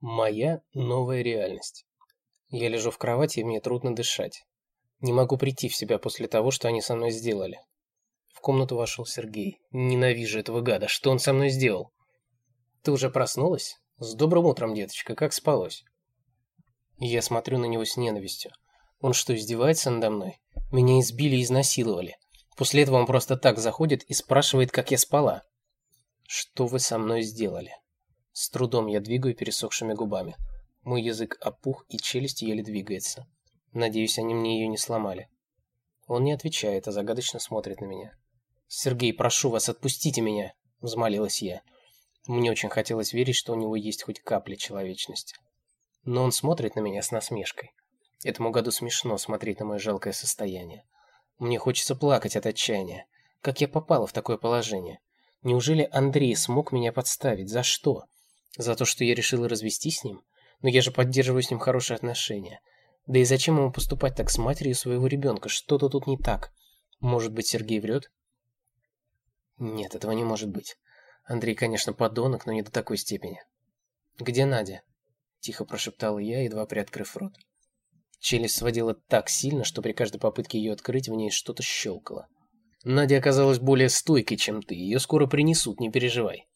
Моя новая реальность. Я лежу в кровати, и мне трудно дышать. Не могу прийти в себя после того, что они со мной сделали. В комнату вошел Сергей. Ненавижу этого гада. Что он со мной сделал? Ты уже проснулась? С добрым утром, деточка. Как спалось? Я смотрю на него с ненавистью. Он что, издевается надо мной? Меня избили и изнасиловали. После этого он просто так заходит и спрашивает, как я спала. Что вы со мной сделали? С трудом я двигаю пересохшими губами. Мой язык опух, и челюсть еле двигается. Надеюсь, они мне ее не сломали. Он не отвечает, а загадочно смотрит на меня. «Сергей, прошу вас, отпустите меня!» – взмолилась я. Мне очень хотелось верить, что у него есть хоть капля человечности. Но он смотрит на меня с насмешкой. Этому году смешно смотреть на мое жалкое состояние. Мне хочется плакать от отчаяния. Как я попала в такое положение? Неужели Андрей смог меня подставить? За что? За то, что я решила развестись с ним? Но я же поддерживаю с ним хорошие отношения. Да и зачем ему поступать так с матерью своего ребенка? Что-то тут не так. Может быть, Сергей врет? Нет, этого не может быть. Андрей, конечно, подонок, но не до такой степени. «Где Надя?» – тихо прошептала я, едва приоткрыв рот. Челюсть сводила так сильно, что при каждой попытке ее открыть в ней что-то щелкало. «Надя оказалась более стойкой, чем ты. Ее скоро принесут, не переживай.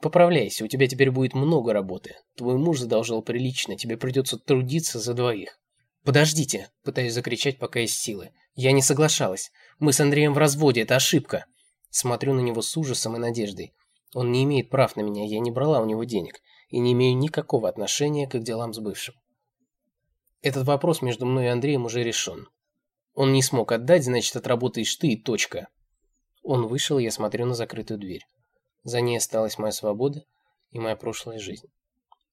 Поправляйся, у тебя теперь будет много работы. Твой муж задолжал прилично, тебе придется трудиться за двоих. Подождите, пытаюсь закричать, пока есть силы. Я не соглашалась. Мы с Андреем в разводе, это ошибка. Смотрю на него с ужасом и надеждой. Он не имеет прав на меня, я не брала у него денег и не имею никакого отношения к делам с бывшим. Этот вопрос между мной и Андреем уже решен. Он не смог отдать, значит, отработаешь ты и точка. Он вышел, я смотрю на закрытую дверь. За ней осталась моя свобода и моя прошлая жизнь.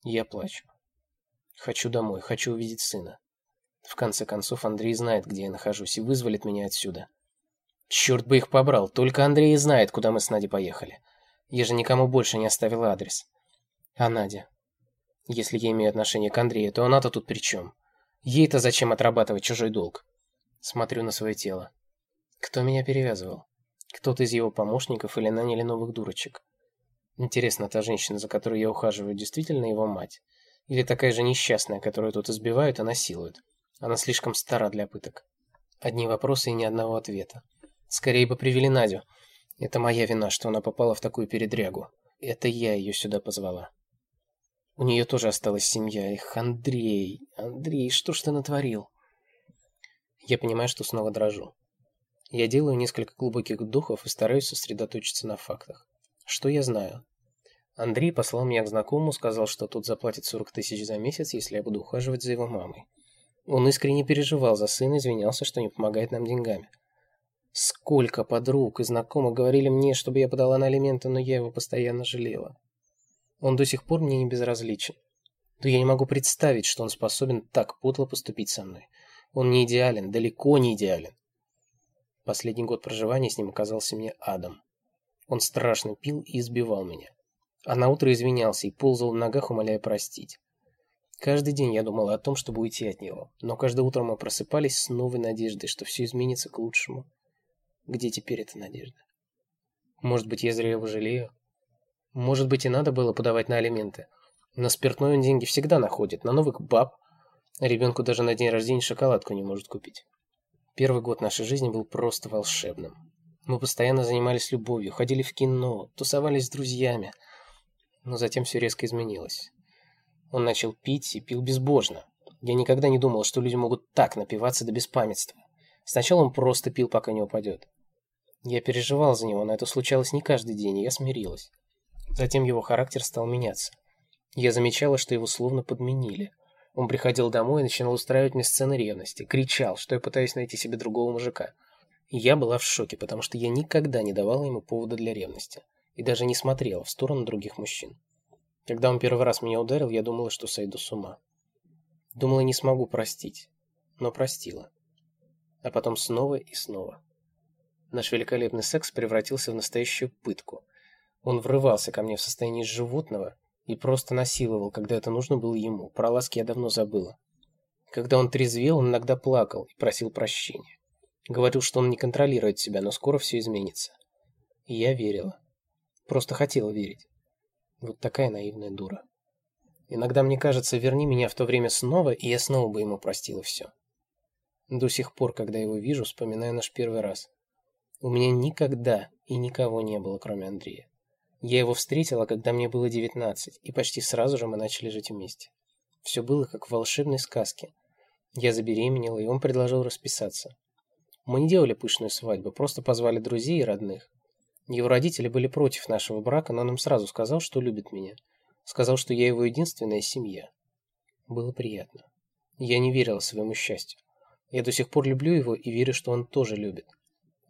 Я плачу. Хочу домой, хочу увидеть сына. В конце концов, Андрей знает, где я нахожусь, и вызволит меня отсюда. Черт бы их побрал, только Андрей знает, куда мы с Надей поехали. Я же никому больше не оставил адрес. А Надя? Если я имею отношение к Андрею, то она-то тут при чем? Ей-то зачем отрабатывать чужой долг? Смотрю на свое тело. Кто меня перевязывал? Кто-то из его помощников или наняли новых дурочек. Интересно, та женщина, за которой я ухаживаю, действительно его мать? Или такая же несчастная, которую тут избивают и насилуют? Она слишком стара для пыток. Одни вопросы и ни одного ответа. Скорее бы привели Надю. Это моя вина, что она попала в такую передрягу. Это я ее сюда позвала. У нее тоже осталась семья. Их Андрей, Андрей, что ж ты натворил? Я понимаю, что снова дрожу. Я делаю несколько глубоких вдохов и стараюсь сосредоточиться на фактах. Что я знаю? Андрей послал меня к знакомому, сказал, что тот заплатит 40 тысяч за месяц, если я буду ухаживать за его мамой. Он искренне переживал за сына, извинялся, что не помогает нам деньгами. Сколько подруг и знакомых говорили мне, чтобы я подала на алименты, но я его постоянно жалела. Он до сих пор мне не безразличен. Но я не могу представить, что он способен так подло поступить со мной. Он не идеален, далеко не идеален. Последний год проживания с ним оказался мне адом. Он страшно пил и избивал меня. А на утро извинялся и ползал в ногах, умоляя простить. Каждый день я думала о том, чтобы уйти от него, но каждое утро мы просыпались с новой надеждой, что все изменится к лучшему. Где теперь эта надежда? Может быть, я зря его жалею? Может быть, и надо было подавать на алименты. На спиртное он деньги всегда находит, на новых баб. Ребенку даже на день рождения шоколадку не может купить. Первый год нашей жизни был просто волшебным. Мы постоянно занимались любовью, ходили в кино, тусовались с друзьями. Но затем все резко изменилось. Он начал пить и пил безбожно. Я никогда не думал, что люди могут так напиваться до беспамятства. Сначала он просто пил, пока не упадет. Я переживал за него, но это случалось не каждый день, и я смирилась. Затем его характер стал меняться. Я замечала, что его словно подменили – он приходил домой и начинал устраивать мне сцены ревности, кричал, что я пытаюсь найти себе другого мужика. Я была в шоке, потому что я никогда не давала ему повода для ревности и даже не смотрела в сторону других мужчин. Когда он первый раз меня ударил, я думала, что сойду с ума. Думала, не смогу простить, но простила. А потом снова и снова. Наш великолепный секс превратился в настоящую пытку. Он врывался ко мне в состоянии животного и просто насиловал, когда это нужно было ему. Про ласки я давно забыла. Когда он трезвел, он иногда плакал и просил прощения. Говорил, что он не контролирует себя, но скоро все изменится. И я верила. Просто хотела верить. Вот такая наивная дура. Иногда мне кажется, верни меня в то время снова, и я снова бы ему простила все. До сих пор, когда его вижу, вспоминаю наш первый раз. У меня никогда и никого не было, кроме Андрея. Я его встретила, когда мне было 19, и почти сразу же мы начали жить вместе. Все было как в волшебной сказке. Я забеременела, и он предложил расписаться. Мы не делали пышную свадьбу, просто позвали друзей и родных. Его родители были против нашего брака, но он им сразу сказал, что любит меня. Сказал, что я его единственная семья. Было приятно. Я не верила своему счастью. Я до сих пор люблю его и верю, что он тоже любит.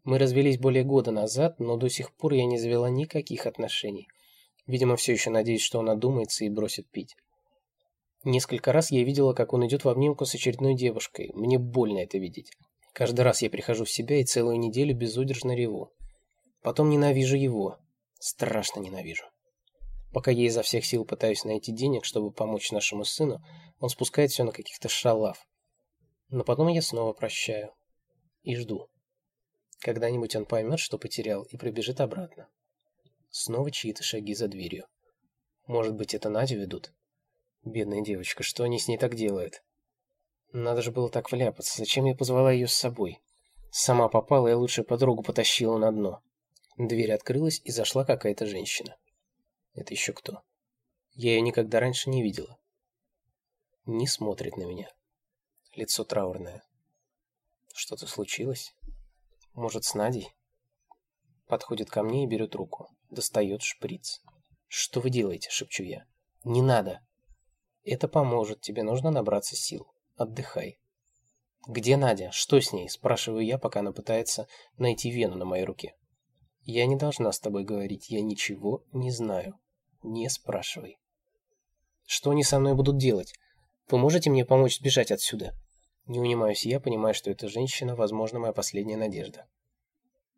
Мы развелись более года назад, но до сих пор я не завела никаких отношений. Видимо, все еще надеюсь, что он одумается и бросит пить. Несколько раз я видела, как он идет в обнимку с очередной девушкой. Мне больно это видеть. Каждый раз я прихожу в себя и целую неделю безудержно реву. Потом ненавижу его. Страшно ненавижу. Пока я изо всех сил пытаюсь найти денег, чтобы помочь нашему сыну, он спускает все на каких-то шалав. Но потом я снова прощаю. И жду. Когда-нибудь он поймет, что потерял, и прибежит обратно. Снова чьи-то шаги за дверью. Может быть, это Надю ведут? Бедная девочка, что они с ней так делают? Надо же было так вляпаться. Зачем я позвала ее с собой? Сама попала и лучшую подругу потащила на дно. Дверь открылась, и зашла какая-то женщина. Это еще кто? Я ее никогда раньше не видела. Не смотрит на меня. Лицо траурное. Что-то случилось? Может, с Надей? Подходит ко мне и берет руку. Достает шприц. «Что вы делаете?» – шепчу я. «Не надо!» «Это поможет. Тебе нужно набраться сил. Отдыхай». «Где Надя? Что с ней?» – спрашиваю я, пока она пытается найти вену на моей руке. «Я не должна с тобой говорить. Я ничего не знаю. Не спрашивай». «Что они со мной будут делать? Вы можете мне помочь сбежать отсюда?» Не унимаюсь я, понимаю, что эта женщина, возможно, моя последняя надежда.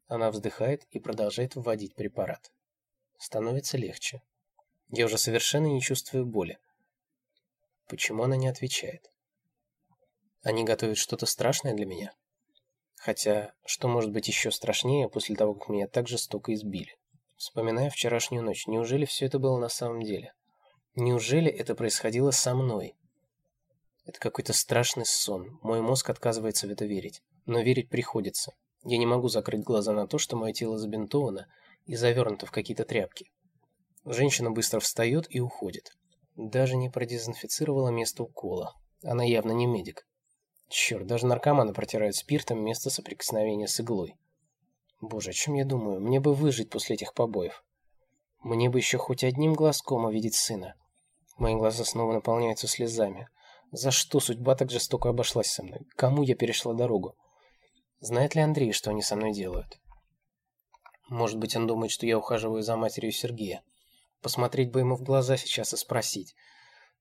Она вздыхает и продолжает вводить препарат. Становится легче. Я уже совершенно не чувствую боли. Почему она не отвечает? Они готовят что-то страшное для меня? Хотя, что может быть еще страшнее после того, как меня так жестоко избили? Вспоминая вчерашнюю ночь, неужели все это было на самом деле? Неужели это происходило со мной? Это какой-то страшный сон. Мой мозг отказывается в это верить. Но верить приходится. Я не могу закрыть глаза на то, что мое тело забинтовано и завернуто в какие-то тряпки. Женщина быстро встает и уходит. Даже не продезинфицировала место укола. Она явно не медик. Черт, даже наркоманы протирают спиртом место соприкосновения с иглой. Боже, о чем я думаю? Мне бы выжить после этих побоев. Мне бы еще хоть одним глазком увидеть сына. Мои глаза снова наполняются слезами. За что судьба так жестоко обошлась со мной? Кому я перешла дорогу? Знает ли Андрей, что они со мной делают? Может быть, он думает, что я ухаживаю за матерью Сергея. Посмотреть бы ему в глаза сейчас и спросить.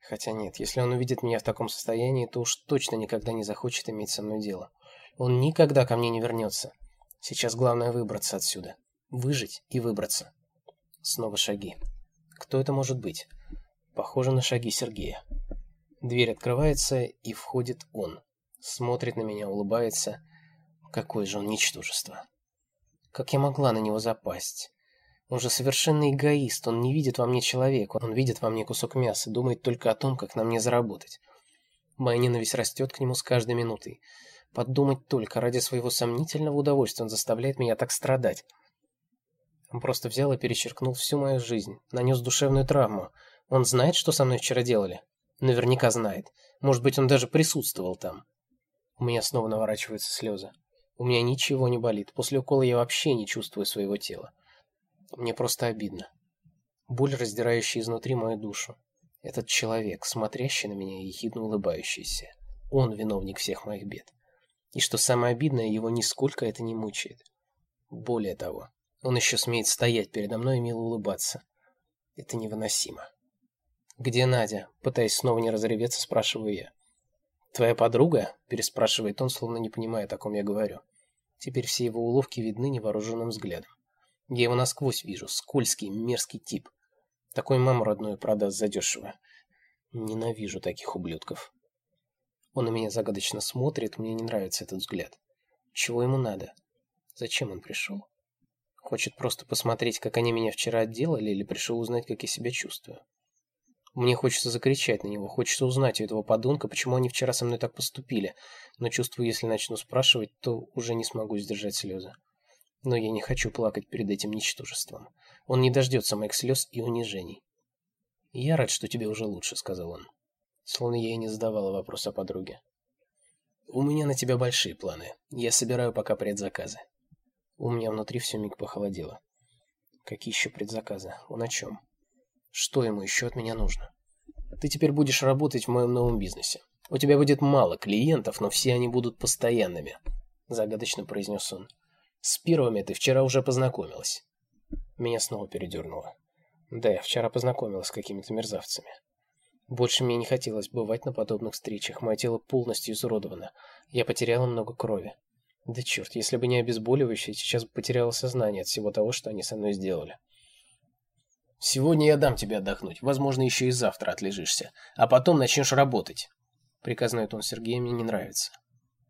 Хотя нет, если он увидит меня в таком состоянии, то уж точно никогда не захочет иметь со мной дело. Он никогда ко мне не вернется. Сейчас главное выбраться отсюда. Выжить и выбраться. Снова шаги. Кто это может быть? Похоже на шаги Сергея. Дверь открывается, и входит он. Смотрит на меня, улыбается. Какое же он ничтожество. Как я могла на него запасть? Он же совершенный эгоист, он не видит во мне человека, он видит во мне кусок мяса, думает только о том, как на мне заработать. Моя ненависть растет к нему с каждой минутой. Подумать только, ради своего сомнительного удовольствия он заставляет меня так страдать. Он просто взял и перечеркнул всю мою жизнь, нанес душевную травму. Он знает, что со мной вчера делали? Наверняка знает. Может быть, он даже присутствовал там. У меня снова наворачиваются слезы. У меня ничего не болит. После укола я вообще не чувствую своего тела. Мне просто обидно. Боль, раздирающая изнутри мою душу. Этот человек, смотрящий на меня и ехидно улыбающийся. Он виновник всех моих бед. И что самое обидное, его нисколько это не мучает. Более того, он еще смеет стоять передо мной и мило улыбаться. Это невыносимо. «Где Надя?» Пытаясь снова не разреветься, спрашиваю я. «Твоя подруга?» – переспрашивает он, словно не понимая, о ком я говорю. Теперь все его уловки видны невооруженным взглядом. Я его насквозь вижу, скользкий, мерзкий тип. Такой маму родную продаст задешево. Ненавижу таких ублюдков. Он на меня загадочно смотрит, мне не нравится этот взгляд. Чего ему надо? Зачем он пришел? Хочет просто посмотреть, как они меня вчера отделали, или пришел узнать, как я себя чувствую? Мне хочется закричать на него, хочется узнать у этого подонка, почему они вчера со мной так поступили, но чувствую, если начну спрашивать, то уже не смогу сдержать слезы. Но я не хочу плакать перед этим ничтожеством. Он не дождется моих слез и унижений. «Я рад, что тебе уже лучше», — сказал он. Словно я и не задавала вопрос о подруге. «У меня на тебя большие планы. Я собираю пока предзаказы». У меня внутри все миг похолодело. Какие еще предзаказы? Он о чем? Что ему еще от меня нужно? Ты теперь будешь работать в моем новом бизнесе. У тебя будет мало клиентов, но все они будут постоянными, загадочно произнес он. С первыми ты вчера уже познакомилась. Меня снова передернуло. Да, я вчера познакомилась с какими-то мерзавцами. Больше мне не хотелось бывать на подобных встречах. Мое тело полностью изуродовано. Я потеряла много крови. Да черт, если бы не обезболивающее, сейчас бы потеряла сознание от всего того, что они со мной сделали. Сегодня я дам тебе отдохнуть, возможно, еще и завтра отлежишься, а потом начнешь работать. Приказной тон Сергея мне не нравится.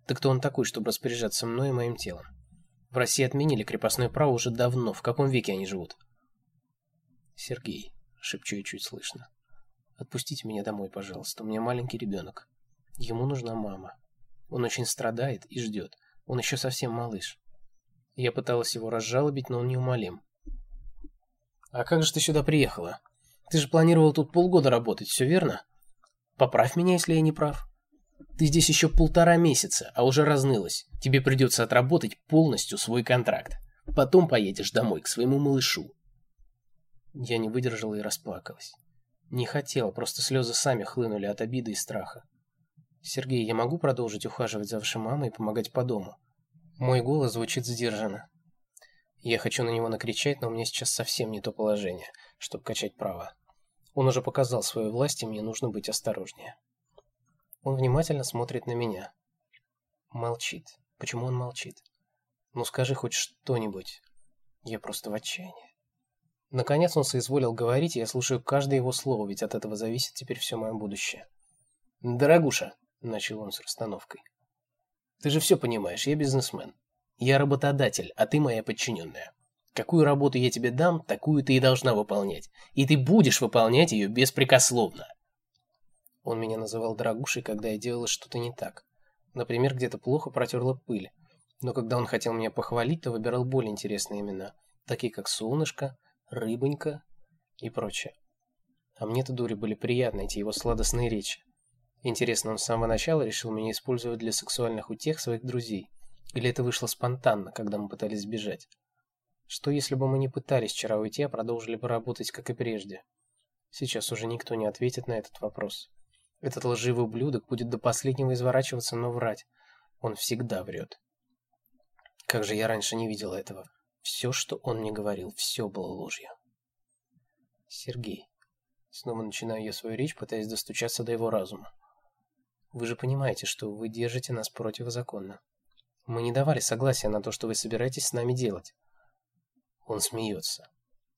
Так кто он такой, чтобы распоряжаться мной и моим телом? В России отменили крепостное право уже давно, в каком веке они живут? Сергей, шепчу я чуть слышно. Отпустите меня домой, пожалуйста, у меня маленький ребенок. Ему нужна мама. Он очень страдает и ждет. Он еще совсем малыш. Я пыталась его разжалобить, но он неумолим. «А как же ты сюда приехала? Ты же планировал тут полгода работать, все верно? Поправь меня, если я не прав. Ты здесь еще полтора месяца, а уже разнылась. Тебе придется отработать полностью свой контракт. Потом поедешь домой к своему малышу». Я не выдержала и расплакалась. Не хотела, просто слезы сами хлынули от обиды и страха. «Сергей, я могу продолжить ухаживать за вашей мамой и помогать по дому?» Мой голос звучит сдержанно. Я хочу на него накричать, но у меня сейчас совсем не то положение, чтобы качать права. Он уже показал свою власть, и мне нужно быть осторожнее. Он внимательно смотрит на меня. Молчит. Почему он молчит? Ну скажи хоть что-нибудь. Я просто в отчаянии. Наконец он соизволил говорить, и я слушаю каждое его слово, ведь от этого зависит теперь все мое будущее. «Дорогуша», начал он с расстановкой. Ты же все понимаешь, я бизнесмен. Я работодатель, а ты моя подчиненная. Какую работу я тебе дам, такую ты и должна выполнять. И ты будешь выполнять ее беспрекословно. Он меня называл дорогушей, когда я делала что-то не так. Например, где-то плохо протерла пыль. Но когда он хотел меня похвалить, то выбирал более интересные имена, такие как Солнышко, Рыбонька и прочее. А мне-то дури были приятны эти его сладостные речи. Интересно, он с самого начала решил меня использовать для сексуальных утех своих друзей? Или это вышло спонтанно, когда мы пытались сбежать? Что если бы мы не пытались вчера уйти, а продолжили бы работать, как и прежде? Сейчас уже никто не ответит на этот вопрос. Этот лживый ублюдок будет до последнего изворачиваться, но врать. Он всегда врет. Как же я раньше не видела этого. Все, что он мне говорил, все было ложью. Сергей. Снова начинаю я свою речь, пытаясь достучаться до его разума. Вы же понимаете, что вы держите нас противозаконно. Мы не давали согласия на то, что вы собираетесь с нами делать. Он смеется.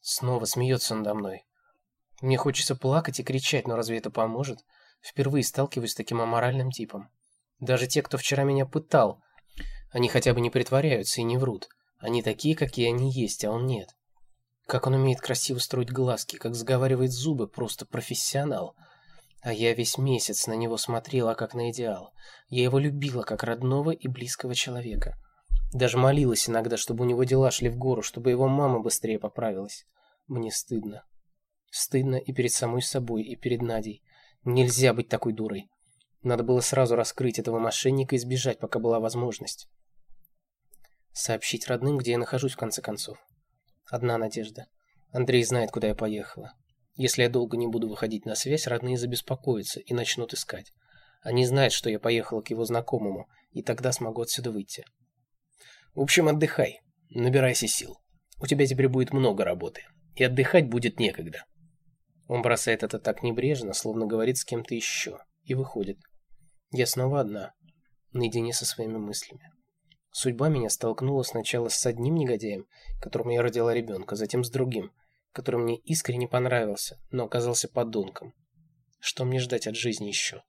Снова смеется надо мной. Мне хочется плакать и кричать, но разве это поможет? Впервые сталкиваюсь с таким аморальным типом. Даже те, кто вчера меня пытал, они хотя бы не притворяются и не врут. Они такие, какие они есть, а он нет. Как он умеет красиво строить глазки, как заговаривает зубы, просто профессионал. А я весь месяц на него смотрела, как на идеал. Я его любила, как родного и близкого человека. Даже молилась иногда, чтобы у него дела шли в гору, чтобы его мама быстрее поправилась. Мне стыдно. Стыдно и перед самой собой, и перед Надей. Нельзя быть такой дурой. Надо было сразу раскрыть этого мошенника и сбежать, пока была возможность. Сообщить родным, где я нахожусь, в конце концов. Одна надежда. Андрей знает, куда я поехала. Если я долго не буду выходить на связь, родные забеспокоятся и начнут искать. Они знают, что я поехала к его знакомому, и тогда смогу отсюда выйти. В общем, отдыхай, набирайся сил. У тебя теперь будет много работы, и отдыхать будет некогда. Он бросает это так небрежно, словно говорит с кем-то еще, и выходит. Я снова одна, наедине со своими мыслями. Судьба меня столкнула сначала с одним негодяем, которому я родила ребенка, затем с другим – который мне искренне понравился, но оказался подонком. Что мне ждать от жизни еще?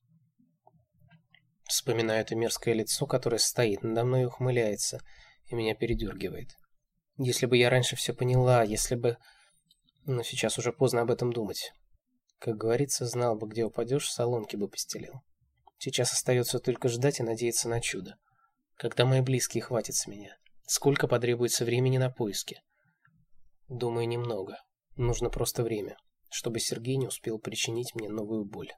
Вспоминаю это мерзкое лицо, которое стоит надо мной и ухмыляется, и меня передергивает. Если бы я раньше все поняла, если бы... Но сейчас уже поздно об этом думать. Как говорится, знал бы, где упадешь, соломки бы постелил. Сейчас остается только ждать и надеяться на чудо. Когда мои близкие хватит с меня? Сколько потребуется времени на поиски? Думаю, немного. Нужно просто время, чтобы Сергей не успел причинить мне новую боль.